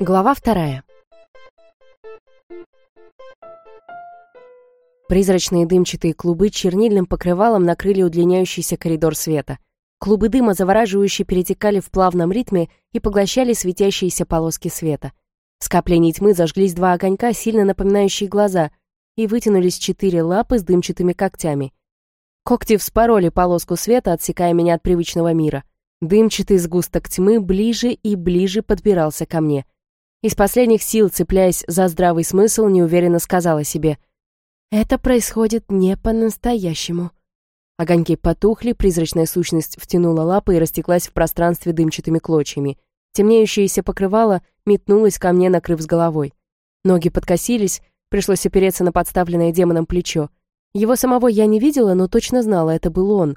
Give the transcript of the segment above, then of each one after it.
Глава вторая. Призрачные дымчатые клубы чернильным покрывалом накрыли удлиняющийся коридор света. Клубы дыма завораживающе перетекали в плавном ритме и поглощали светящиеся полоски света. В скоплении тьмы зажглись два огонька, сильно напоминающие глаза, и вытянулись четыре лапы с дымчатыми когтями. Когти вспороли полоску света, отсекая меня от привычного мира. Дымчатый сгусток тьмы ближе и ближе подбирался ко мне. Из последних сил, цепляясь за здравый смысл, неуверенно сказала себе «Это происходит не по-настоящему». Огоньки потухли, призрачная сущность втянула лапы и растеклась в пространстве дымчатыми клочьями. Темнеющееся покрывало метнулось ко мне, накрыв с головой. Ноги подкосились, пришлось опереться на подставленное демоном плечо. Его самого я не видела, но точно знала, это был он.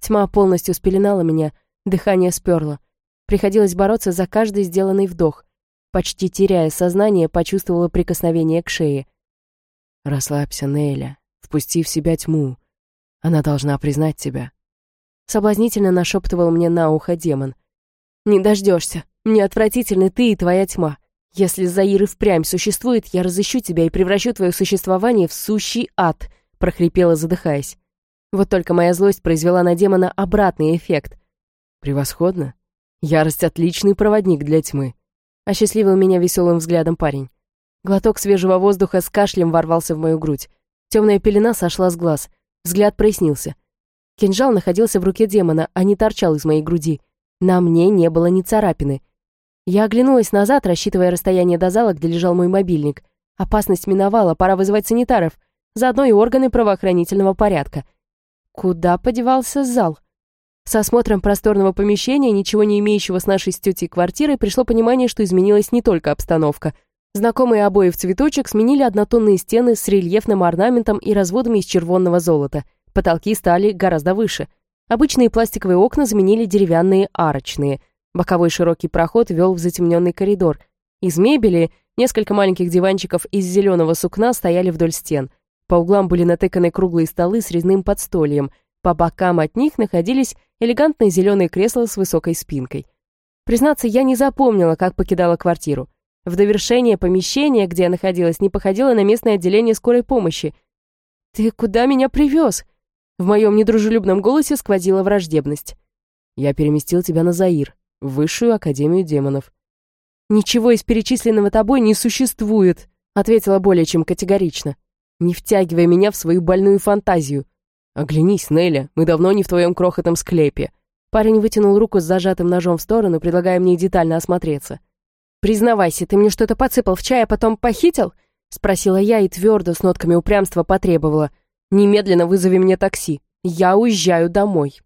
Тьма полностью спеленала меня, Дыхание сперло. Приходилось бороться за каждый сделанный вдох. Почти теряя сознание, почувствовала прикосновение к шее. «Расслабься, Неля. Впусти в себя тьму. Она должна признать тебя». Соблазнительно нашептывал мне на ухо демон. «Не дождешься. Мне отвратительны ты и твоя тьма. Если Заир и впрямь существует, я разыщу тебя и превращу твое существование в сущий ад», прохрипела, задыхаясь. Вот только моя злость произвела на демона обратный эффект. «Превосходно. Ярость — отличный проводник для тьмы», — осчастливил меня веселым взглядом парень. Глоток свежего воздуха с кашлем ворвался в мою грудь. Темная пелена сошла с глаз. Взгляд прояснился. Кинжал находился в руке демона, а не торчал из моей груди. На мне не было ни царапины. Я оглянулась назад, рассчитывая расстояние до зала, где лежал мой мобильник. Опасность миновала, пора вызывать санитаров. Заодно и органы правоохранительного порядка. Куда подевался зал? С осмотром просторного помещения, ничего не имеющего с нашей с квартирой, пришло понимание, что изменилась не только обстановка. Знакомые обои в цветочек сменили однотонные стены с рельефным орнаментом и разводами из червонного золота. Потолки стали гораздо выше. Обычные пластиковые окна заменили деревянные арочные. Боковой широкий проход вел в затемненный коридор. Из мебели несколько маленьких диванчиков из зеленого сукна стояли вдоль стен. По углам были натыканы круглые столы с резным подстольем – по бокам от них находились элегантные зеленые кресла с высокой спинкой. Признаться, я не запомнила, как покидала квартиру. В довершение помещения, где я находилась, не походило на местное отделение скорой помощи. «Ты куда меня привез?» В моем недружелюбном голосе сквозила враждебность. «Я переместил тебя на Заир, в Высшую Академию Демонов». «Ничего из перечисленного тобой не существует», ответила более чем категорично. «Не втягивай меня в свою больную фантазию. «Оглянись, Нелли, мы давно не в твоем крохотном склепе». Парень вытянул руку с зажатым ножом в сторону, предлагая мне детально осмотреться. «Признавайся, ты мне что-то подсыпал в чай, а потом похитил?» Спросила я и твердо, с нотками упрямства потребовала. «Немедленно вызови мне такси. Я уезжаю домой».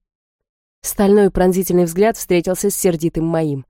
Стальной пронзительный взгляд встретился с сердитым моим.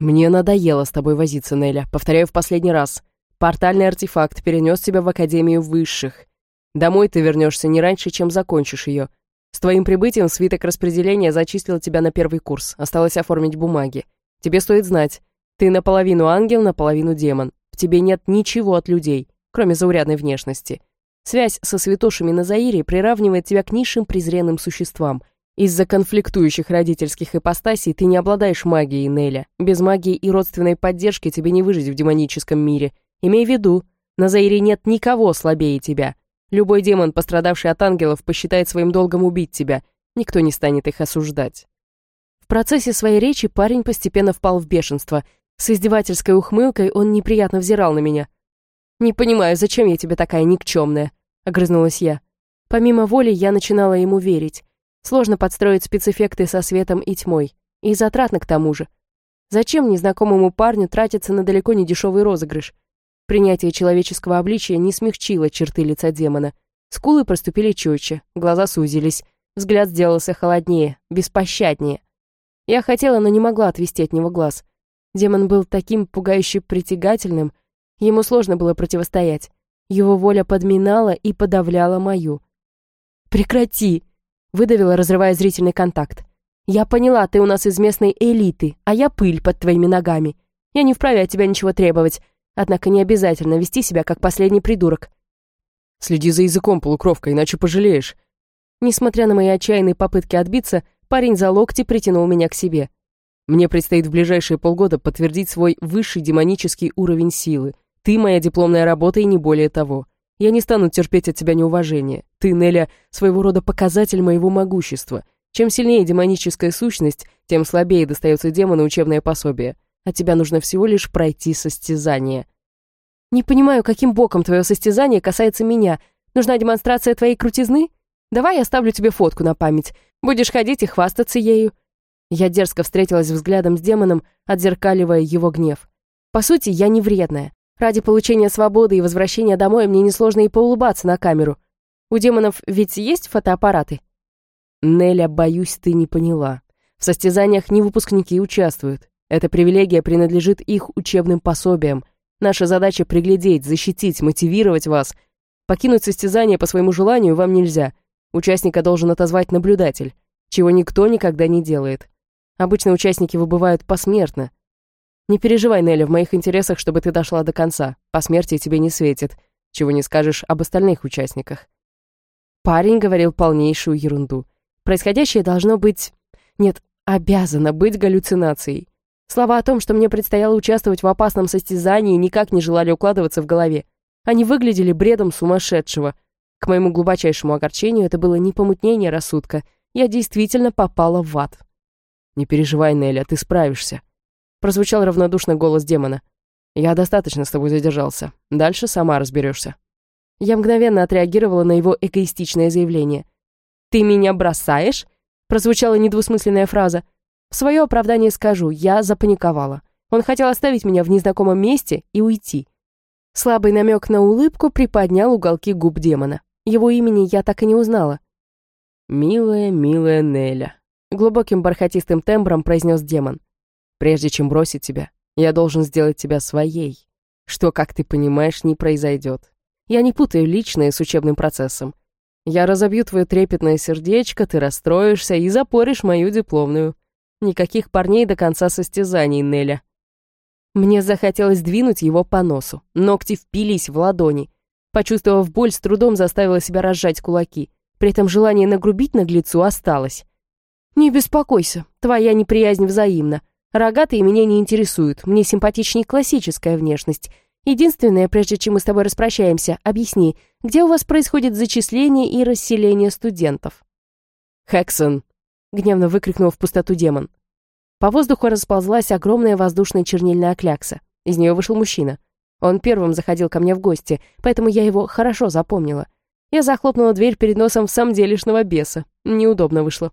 «Мне надоело с тобой возиться, Неля. Повторяю в последний раз. Портальный артефакт перенес тебя в Академию Высших. Домой ты вернешься не раньше, чем закончишь ее. С твоим прибытием свиток распределения зачислил тебя на первый курс. Осталось оформить бумаги. Тебе стоит знать, ты наполовину ангел, наполовину демон. В тебе нет ничего от людей, кроме заурядной внешности. Связь со святошами на Заире приравнивает тебя к низшим презренным существам. Из-за конфликтующих родительских ипостасей ты не обладаешь магией, Неля. Без магии и родственной поддержки тебе не выжить в демоническом мире. Имей в виду, на Заире нет никого слабее тебя. Любой демон, пострадавший от ангелов, посчитает своим долгом убить тебя. Никто не станет их осуждать. В процессе своей речи парень постепенно впал в бешенство. С издевательской ухмылкой он неприятно взирал на меня. «Не понимаю, зачем я тебе такая никчемная?» — огрызнулась я. Помимо воли я начинала ему верить. Сложно подстроить спецэффекты со светом и тьмой. И затратно к тому же. Зачем незнакомому парню тратиться на далеко не дешевый розыгрыш? Принятие человеческого обличия не смягчило черты лица демона. Скулы проступили четче, глаза сузились, взгляд сделался холоднее, беспощаднее. Я хотела, но не могла отвести от него глаз. Демон был таким пугающе притягательным, ему сложно было противостоять. Его воля подминала и подавляла мою. «Прекрати!» — выдавила, разрывая зрительный контакт. «Я поняла, ты у нас из местной элиты, а я пыль под твоими ногами. Я не вправе от тебя ничего требовать, Однако не обязательно вести себя как последний придурок. Следи за языком, полукровка, иначе пожалеешь. Несмотря на мои отчаянные попытки отбиться, парень за локти притянул меня к себе. Мне предстоит в ближайшие полгода подтвердить свой высший демонический уровень силы. Ты моя дипломная работа и не более того. Я не стану терпеть от тебя неуважения. Ты, Неля, своего рода показатель моего могущества. Чем сильнее демоническая сущность, тем слабее достается демону учебное пособие. От тебя нужно всего лишь пройти состязание. Не понимаю, каким боком твое состязание касается меня. Нужна демонстрация твоей крутизны? Давай я оставлю тебе фотку на память. Будешь ходить и хвастаться ею». Я дерзко встретилась взглядом с демоном, отзеркаливая его гнев. По сути, я не вредная. Ради получения свободы и возвращения домой мне несложно и поулыбаться на камеру. У демонов ведь есть фотоаппараты? Неля, боюсь, ты не поняла. В состязаниях не выпускники участвуют. Эта привилегия принадлежит их учебным пособиям — Наша задача приглядеть, защитить, мотивировать вас. Покинуть состязание по своему желанию вам нельзя. Участника должен отозвать наблюдатель, чего никто никогда не делает. Обычно участники выбывают посмертно. Не переживай, Нелли, в моих интересах, чтобы ты дошла до конца. По смерти тебе не светит. Чего не скажешь об остальных участниках. Парень говорил полнейшую ерунду. Происходящее должно быть... Нет, обязано быть галлюцинацией. Слова о том, что мне предстояло участвовать в опасном состязании, никак не желали укладываться в голове. Они выглядели бредом сумасшедшего. К моему глубочайшему огорчению это было не помутнение рассудка. Я действительно попала в ад. «Не переживай, Неля, ты справишься», — прозвучал равнодушно голос демона. «Я достаточно с тобой задержался. Дальше сама разберешься». Я мгновенно отреагировала на его эгоистичное заявление. «Ты меня бросаешь?» — прозвучала недвусмысленная фраза — в свое оправдание скажу, я запаниковала. Он хотел оставить меня в незнакомом месте и уйти. Слабый намек на улыбку приподнял уголки губ демона. Его имени я так и не узнала. «Милая, милая Неля», — глубоким бархатистым тембром произнес демон. «Прежде чем бросить тебя, я должен сделать тебя своей, что, как ты понимаешь, не произойдет. Я не путаю личное с учебным процессом. Я разобью твое трепетное сердечко, ты расстроишься и запоришь мою дипломную. Никаких парней до конца состязаний, Неля. Мне захотелось двинуть его по носу. Ногти впились в ладони. Почувствовав боль, с трудом заставила себя разжать кулаки. При этом желание нагрубить наглецу осталось. «Не беспокойся, твоя неприязнь взаимна. Рогатые меня не интересуют, мне симпатичнее классическая внешность. Единственное, прежде чем мы с тобой распрощаемся, объясни, где у вас происходит зачисление и расселение студентов?» «Хэксон», — гневно выкрикнул в пустоту демон. По воздуху расползлась огромная воздушная чернильная клякса. Из нее вышел мужчина. Он первым заходил ко мне в гости, поэтому я его хорошо запомнила. Я захлопнула дверь перед носом в самом делешного беса. Неудобно вышло.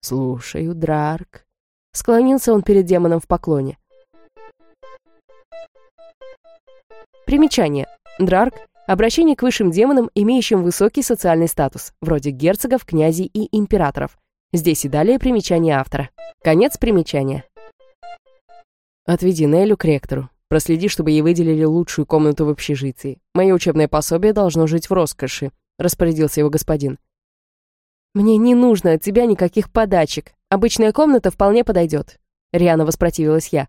«Слушаю, Драрк». Склонился он перед демоном в поклоне. Примечание. Драрк Обращение к высшим демонам, имеющим высокий социальный статус, вроде герцогов, князей и императоров. Здесь и далее примечание автора. Конец примечания. Отведи Нелю к ректору. Проследи, чтобы ей выделили лучшую комнату в общежитии. Мое учебное пособие должно жить в роскоши», — распорядился его господин. «Мне не нужно от тебя никаких подачек. Обычная комната вполне подойдет», — Риана воспротивилась я.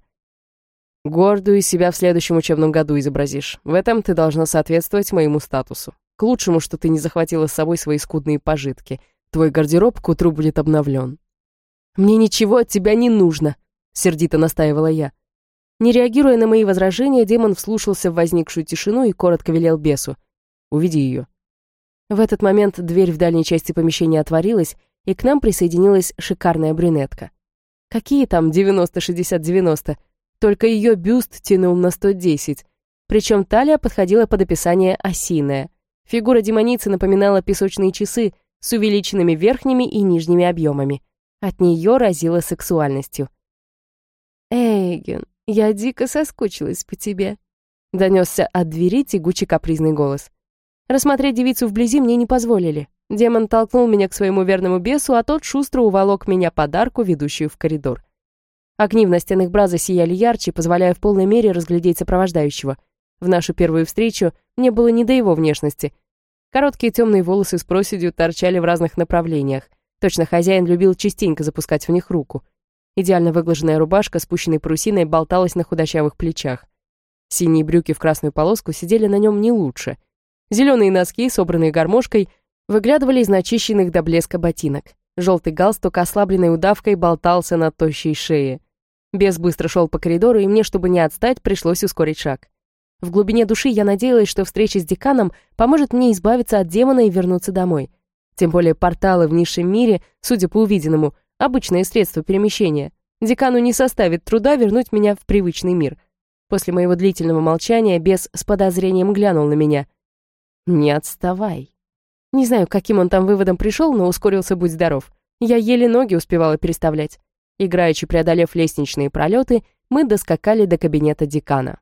Гордую себя в следующем учебном году изобразишь. В этом ты должна соответствовать моему статусу. К лучшему, что ты не захватила с собой свои скудные пожитки. Твой гардероб к утру будет обновлен. «Мне ничего от тебя не нужно», — сердито настаивала я. Не реагируя на мои возражения, демон вслушался в возникшую тишину и коротко велел бесу. «Уведи ее». В этот момент дверь в дальней части помещения отворилась, и к нам присоединилась шикарная брюнетка. Какие там 90-60-90? Только ее бюст тянул на 110, причем талия подходила под описание осиная. Фигура демоницы напоминала песочные часы с увеличенными верхними и нижними объемами. От нее разило сексуальностью. «Эйген, я дико соскучилась по тебе», — донесся от двери тягучий капризный голос. Рассмотреть девицу вблизи мне не позволили. Демон толкнул меня к своему верному бесу, а тот шустро уволок меня подарку, ведущую в коридор. Огни в настенных бра сияли ярче, позволяя в полной мере разглядеть сопровождающего. В нашу первую встречу мне было не до его внешности. Короткие темные волосы с проседью торчали в разных направлениях. Точно хозяин любил частенько запускать в них руку. Идеально выглаженная рубашка, спущенной парусиной, болталась на худощавых плечах. Синие брюки в красную полоску сидели на нем не лучше. Зеленые носки, собранные гармошкой, выглядывали из начищенных до блеска ботинок. Желтый галстук, ослабленной удавкой, болтался на тощей шее. Бес быстро шел по коридору, и мне, чтобы не отстать, пришлось ускорить шаг. В глубине души я надеялась, что встреча с деканом поможет мне избавиться от демона и вернуться домой. Тем более порталы в низшем мире, судя по увиденному, обычное средство перемещения. Декану не составит труда вернуть меня в привычный мир. После моего длительного молчания бес с подозрением глянул на меня. «Не отставай». Не знаю, каким он там выводом пришел, но ускорился «Будь здоров». Я еле ноги успевала переставлять. Играючи преодолев лестничные пролеты, мы доскакали до кабинета декана.